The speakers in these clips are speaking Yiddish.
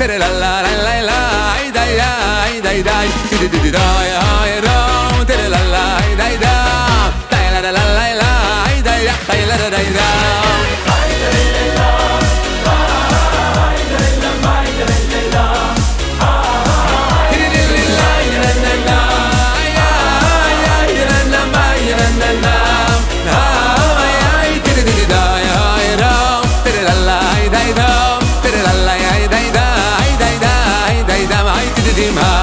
Tere la la la la la la la la la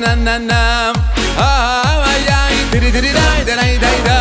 na na na ha ha ha ya di di di di